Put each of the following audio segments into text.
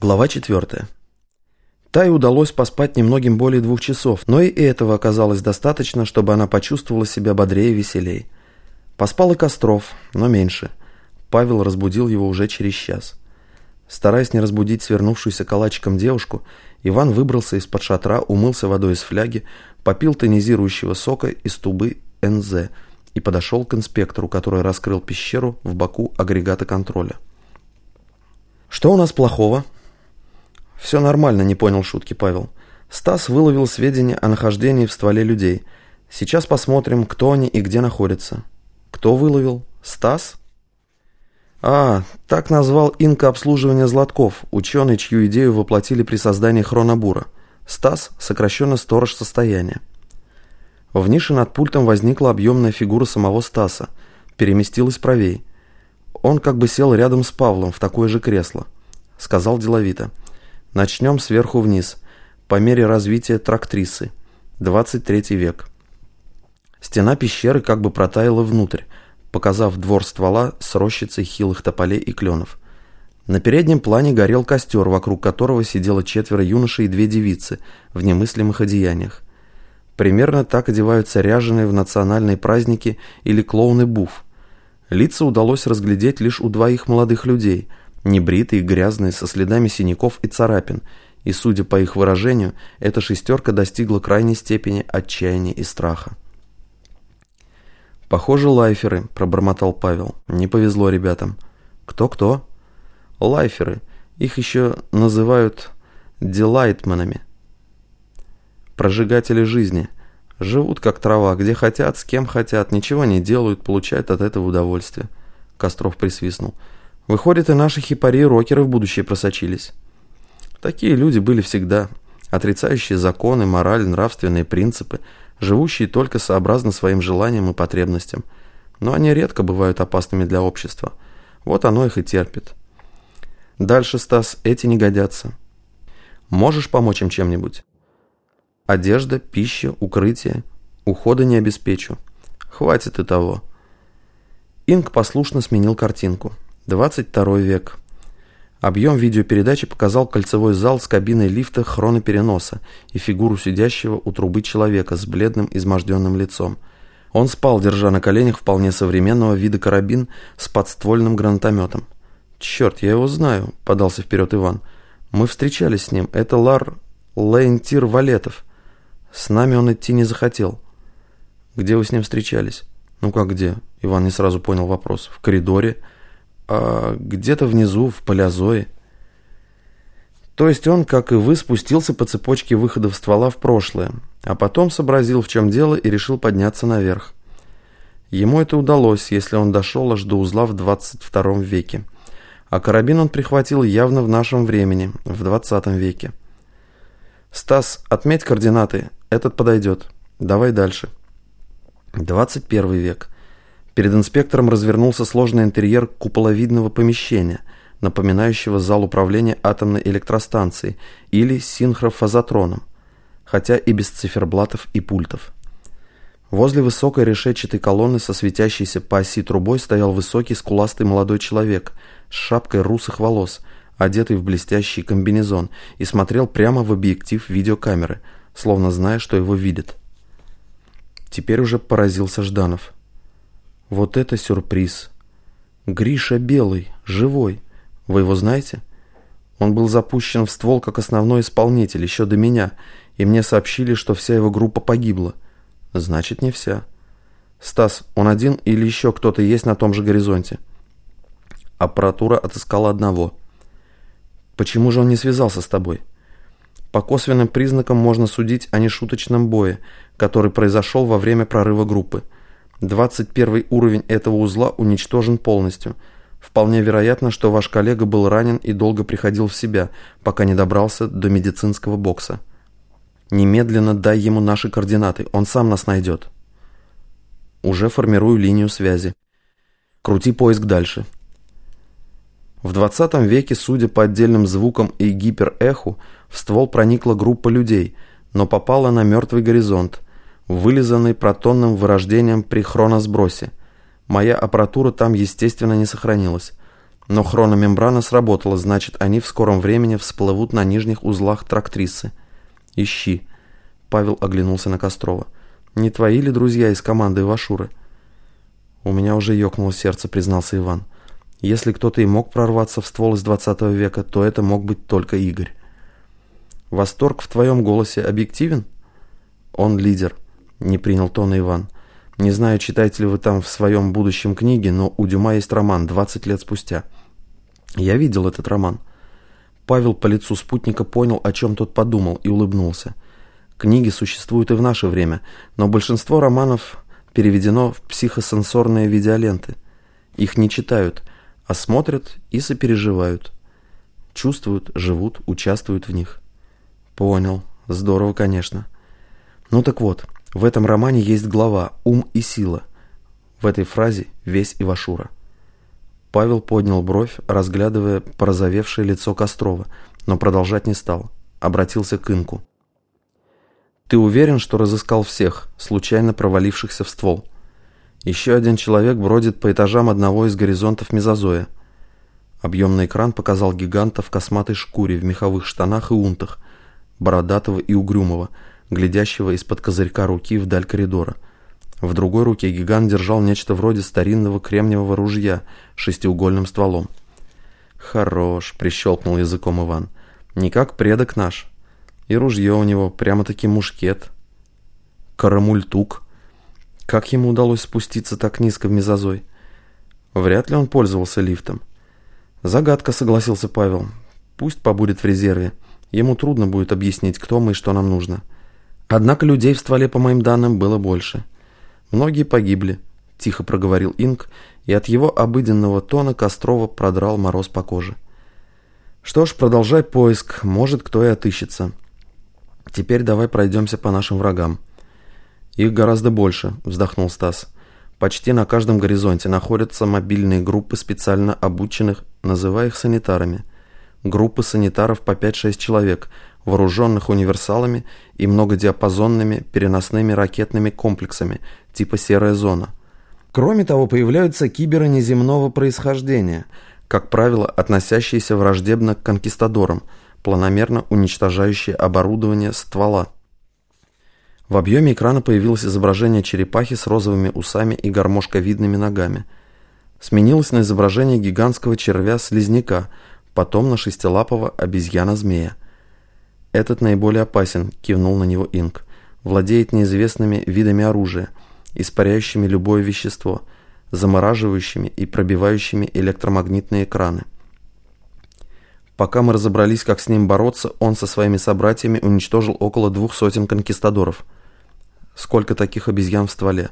Глава 4. Тай удалось поспать немногим более двух часов, но и этого оказалось достаточно, чтобы она почувствовала себя бодрее и веселей. Поспал и Костров, но меньше. Павел разбудил его уже через час. Стараясь не разбудить свернувшуюся калачиком девушку, Иван выбрался из-под шатра, умылся водой из фляги, попил тонизирующего сока из тубы НЗ и подошел к инспектору, который раскрыл пещеру в боку агрегата контроля. «Что у нас плохого?» «Все нормально», — не понял шутки Павел. Стас выловил сведения о нахождении в стволе людей. Сейчас посмотрим, кто они и где находятся. Кто выловил? Стас? А, так назвал инка обслуживания Златков, ученый, чью идею воплотили при создании хронобура. Стас, сокращенно сторож состояния. В нише над пультом возникла объемная фигура самого Стаса. Переместилась правей. Он как бы сел рядом с Павлом в такое же кресло. Сказал деловито. Начнем сверху вниз, по мере развития трактрисы. 23 век. Стена пещеры как бы протаяла внутрь, показав двор ствола с рощицей хилых тополей и кленов. На переднем плане горел костер, вокруг которого сидело четверо юношей и две девицы в немыслимых одеяниях. Примерно так одеваются ряженые в национальные праздники или клоуны-буф. Лица удалось разглядеть лишь у двоих молодых людей – небритые, грязные, со следами синяков и царапин, и, судя по их выражению, эта шестерка достигла крайней степени отчаяния и страха. «Похоже, лайферы», — пробормотал Павел. «Не повезло ребятам». «Кто-кто?» «Лайферы. Их еще называют делайтманами. Прожигатели жизни. Живут как трава, где хотят, с кем хотят, ничего не делают, получают от этого удовольствие». Костров присвистнул. Выходит, и наши хипари-рокеры в будущее просочились. Такие люди были всегда, отрицающие законы, мораль, нравственные принципы, живущие только сообразно своим желаниям и потребностям. Но они редко бывают опасными для общества. Вот оно их и терпит. Дальше, Стас, эти не годятся. Можешь помочь им чем-нибудь? Одежда, пища, укрытие. Ухода не обеспечу. Хватит и того. Инг послушно сменил картинку. 22 век. Объем видеопередачи показал кольцевой зал с кабиной лифта хронопереноса и фигуру сидящего у трубы человека с бледным изможденным лицом. Он спал, держа на коленях вполне современного вида карабин с подствольным гранатометом. «Черт, я его знаю», — подался вперед Иван. «Мы встречались с ним. Это Лар Лейнтир Валетов. С нами он идти не захотел». «Где вы с ним встречались?» «Ну как где?» Иван не сразу понял вопрос. «В коридоре» а где-то внизу, в палеозое. То есть он, как и вы, спустился по цепочке выходов ствола в прошлое, а потом сообразил, в чем дело, и решил подняться наверх. Ему это удалось, если он дошел аж до узла в 22 веке. А карабин он прихватил явно в нашем времени, в 20 веке. «Стас, отметь координаты, этот подойдет. Давай дальше». 21 век. Перед инспектором развернулся сложный интерьер куполовидного помещения, напоминающего зал управления атомной электростанцией или синхрофазотроном, хотя и без циферблатов и пультов. Возле высокой решетчатой колонны со светящейся по оси трубой стоял высокий скуластый молодой человек с шапкой русых волос, одетый в блестящий комбинезон, и смотрел прямо в объектив видеокамеры, словно зная, что его видят. Теперь уже поразился Жданов. Вот это сюрприз. Гриша Белый, живой. Вы его знаете? Он был запущен в ствол как основной исполнитель еще до меня, и мне сообщили, что вся его группа погибла. Значит, не вся. Стас, он один или еще кто-то есть на том же горизонте? Аппаратура отыскала одного. Почему же он не связался с тобой? По косвенным признакам можно судить о нешуточном бое, который произошел во время прорыва группы – 21 уровень этого узла уничтожен полностью. Вполне вероятно, что ваш коллега был ранен и долго приходил в себя, пока не добрался до медицинского бокса. Немедленно дай ему наши координаты, он сам нас найдет. Уже формирую линию связи. Крути поиск дальше. В 20 веке, судя по отдельным звукам и гиперэху, в ствол проникла группа людей, но попала на мертвый горизонт – вылизанный протонным вырождением при хроносбросе. Моя аппаратура там, естественно, не сохранилась. Но хрономембрана сработала, значит, они в скором времени всплывут на нижних узлах трактрисы. Ищи. Павел оглянулся на Кострова. Не твои ли друзья из команды Ивашуры? У меня уже ёкнуло сердце, признался Иван. Если кто-то и мог прорваться в ствол из 20 века, то это мог быть только Игорь. Восторг в твоем голосе объективен? Он лидер, не принял тона Иван. Не знаю, читаете ли вы там в своем будущем книге, но у Дюма есть роман «20 лет спустя». Я видел этот роман. Павел по лицу спутника понял, о чем тот подумал, и улыбнулся. Книги существуют и в наше время, но большинство романов переведено в психосенсорные видеоленты. Их не читают, а смотрят и сопереживают. Чувствуют, живут, участвуют в них. Понял. Здорово, конечно. Ну так вот, в этом романе есть глава «Ум и сила». В этой фразе весь Ивашура. Павел поднял бровь, разглядывая порозовевшее лицо Кострова, но продолжать не стал. Обратился к Инку. «Ты уверен, что разыскал всех, случайно провалившихся в ствол?» Еще один человек бродит по этажам одного из горизонтов мезозоя. Объемный экран показал гиганта в косматой шкуре, в меховых штанах и унтах, бородатого и угрюмого, глядящего из-под козырька руки вдаль коридора. В другой руке гигант держал нечто вроде старинного кремниевого ружья с шестиугольным стволом. «Хорош», — прищелкнул языком Иван. «Не как предок наш. И ружье у него прямо-таки мушкет. Карамультук. Как ему удалось спуститься так низко в мезозой? Вряд ли он пользовался лифтом. Загадка, согласился Павел. Пусть побудет в резерве. Ему трудно будет объяснить, кто мы и что нам нужно. Однако людей в стволе, по моим данным, было больше. Многие погибли, тихо проговорил Инк, и от его обыденного тона Кострова продрал мороз по коже. Что ж, продолжай поиск, может, кто и отыщется. Теперь давай пройдемся по нашим врагам. Их гораздо больше, вздохнул Стас. Почти на каждом горизонте находятся мобильные группы специально обученных, называя их санитарами – группы санитаров по 5-6 человек, вооруженных универсалами и многодиапазонными переносными ракетными комплексами типа «Серая зона». Кроме того, появляются киберы неземного происхождения, как правило, относящиеся враждебно к конкистадорам, планомерно уничтожающие оборудование ствола. В объеме экрана появилось изображение черепахи с розовыми усами и гармошковидными ногами. Сменилось на изображение гигантского червя-слизняка – потом на шестилапого обезьяна-змея. «Этот наиболее опасен», — кивнул на него Инк. «Владеет неизвестными видами оружия, испаряющими любое вещество, замораживающими и пробивающими электромагнитные экраны». Пока мы разобрались, как с ним бороться, он со своими собратьями уничтожил около двух сотен конкистадоров. Сколько таких обезьян в стволе?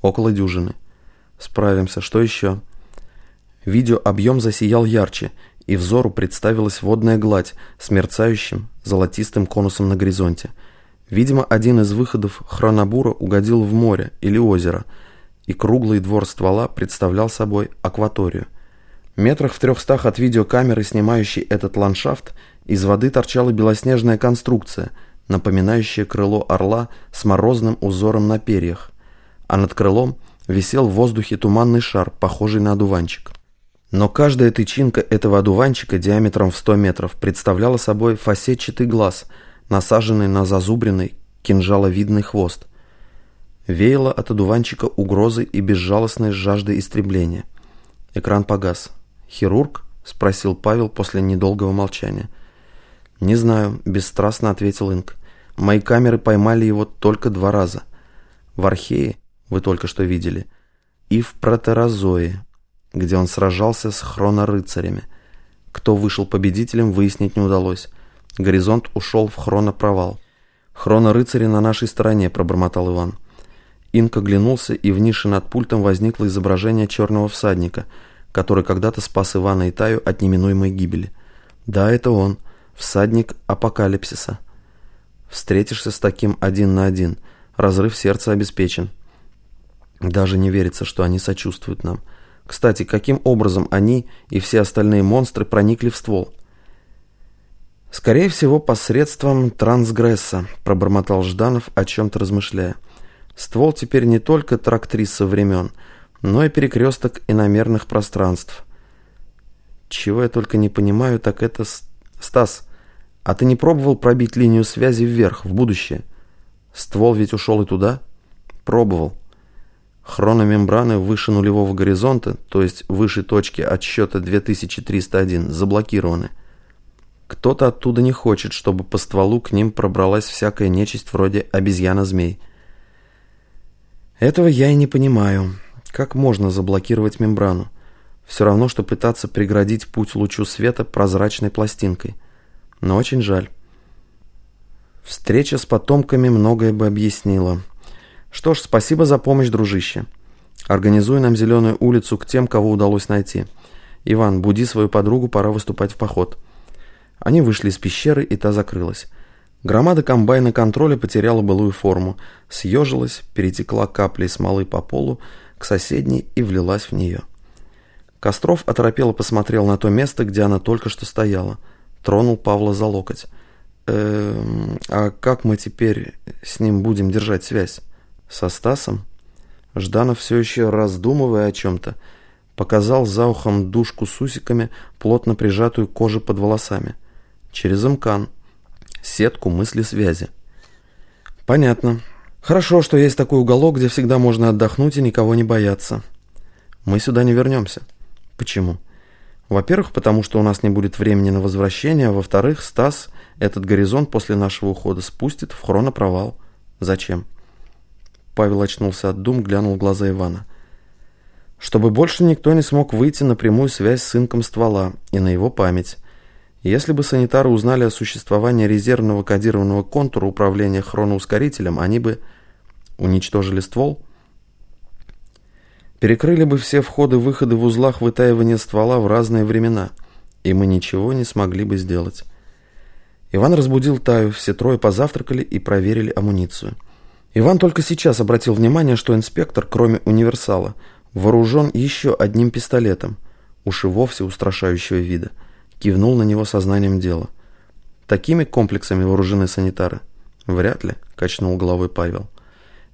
Около дюжины. Справимся. Что еще? Видеообъем засиял ярче, и взору представилась водная гладь с мерцающим золотистым конусом на горизонте. Видимо, один из выходов хронобура угодил в море или озеро, и круглый двор ствола представлял собой акваторию. Метрах в трехстах от видеокамеры, снимающей этот ландшафт, из воды торчала белоснежная конструкция, напоминающая крыло орла с морозным узором на перьях, а над крылом висел в воздухе туманный шар, похожий на одуванчик. Но каждая тычинка этого одуванчика диаметром в 100 метров представляла собой фасетчатый глаз, насаженный на зазубренный кинжаловидный хвост. Веяло от одуванчика угрозы и безжалостной жажды истребления. Экран погас. «Хирург?» – спросил Павел после недолгого молчания. «Не знаю», – бесстрастно ответил Инк. «Мои камеры поймали его только два раза. В Архее, вы только что видели, и в Протерозое, где он сражался с хронорыцарями. Кто вышел победителем, выяснить не удалось. Горизонт ушел в хронопровал. «Хронорыцари на нашей стороне», — пробормотал Иван. Инк оглянулся, и в нише над пультом возникло изображение черного всадника, который когда-то спас Ивана и Таю от неминуемой гибели. Да, это он, всадник апокалипсиса. Встретишься с таким один на один, разрыв сердца обеспечен. Даже не верится, что они сочувствуют нам. Кстати, каким образом они и все остальные монстры проникли в ствол? «Скорее всего, посредством трансгресса», – пробормотал Жданов, о чем-то размышляя. «Ствол теперь не только трактриса времен, но и перекресток иномерных пространств. Чего я только не понимаю, так это... Стас, а ты не пробовал пробить линию связи вверх, в будущее? Ствол ведь ушел и туда? Пробовал. Хрономембраны выше нулевого горизонта, то есть выше точки отсчета 2301, заблокированы. Кто-то оттуда не хочет, чтобы по стволу к ним пробралась всякая нечисть вроде обезьяна-змей. Этого я и не понимаю. Как можно заблокировать мембрану? Все равно, что пытаться преградить путь лучу света прозрачной пластинкой. Но очень жаль. Встреча с потомками многое бы объяснила. Что ж, спасибо за помощь, дружище. Организуй нам зеленую улицу к тем, кого удалось найти. Иван, буди свою подругу, пора выступать в поход. Они вышли из пещеры, и та закрылась. Громада комбайна контроля потеряла былую форму, съежилась, перетекла каплей смолы по полу к соседней и влилась в нее. Костров оторопело посмотрел на то место, где она только что стояла. Тронул Павла за локоть. «Эм, а как мы теперь с ним будем держать связь? Со Стасом?» Жданов все еще раздумывая о чем-то, показал за ухом душку с усиками, плотно прижатую к коже под волосами – Через имкан. Сетку мысли связи. Понятно. Хорошо, что есть такой уголок, где всегда можно отдохнуть и никого не бояться. Мы сюда не вернемся. Почему? Во-первых, потому что у нас не будет времени на возвращение, а во-вторых, Стас этот горизонт после нашего ухода спустит в хронопровал. Зачем? Павел очнулся от дум, глянул в глаза Ивана. Чтобы больше никто не смог выйти на прямую связь с инком ствола и на его память. Если бы санитары узнали о существовании резервного кодированного контура управления хроноускорителем, они бы уничтожили ствол, перекрыли бы все входы-выходы в узлах вытаивания ствола в разные времена, и мы ничего не смогли бы сделать. Иван разбудил Таю, все трое позавтракали и проверили амуницию. Иван только сейчас обратил внимание, что инспектор, кроме универсала, вооружен еще одним пистолетом, уж и вовсе устрашающего вида – кивнул на него сознанием дела. Такими комплексами вооружены санитары? Вряд ли, качнул головой Павел.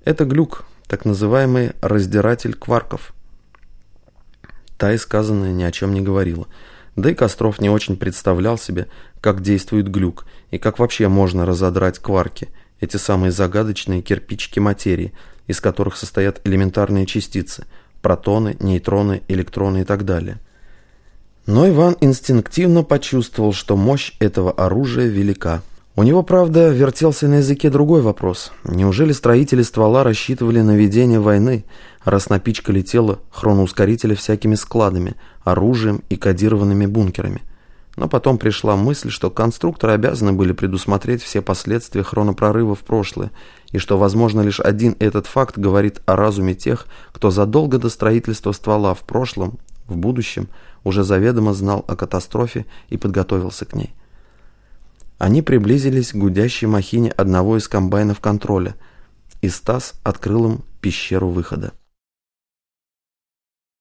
Это глюк, так называемый раздиратель кварков. Та и сказанное ни о чем не говорила. Да и Костров не очень представлял себе, как действует глюк и как вообще можно разодрать кварки, эти самые загадочные кирпичики материи, из которых состоят элементарные частицы – протоны, нейтроны, электроны и так далее – но Иван инстинктивно почувствовал, что мощь этого оружия велика. У него, правда, вертелся на языке другой вопрос. Неужели строители ствола рассчитывали на ведение войны, раз напичкали тело хроноускорителя всякими складами, оружием и кодированными бункерами? Но потом пришла мысль, что конструкторы обязаны были предусмотреть все последствия хронопрорыва в прошлое, и что, возможно, лишь один этот факт говорит о разуме тех, кто задолго до строительства ствола в прошлом, в будущем – уже заведомо знал о катастрофе и подготовился к ней. Они приблизились к гудящей махине одного из комбайнов контроля, и Стас открыл им пещеру выхода.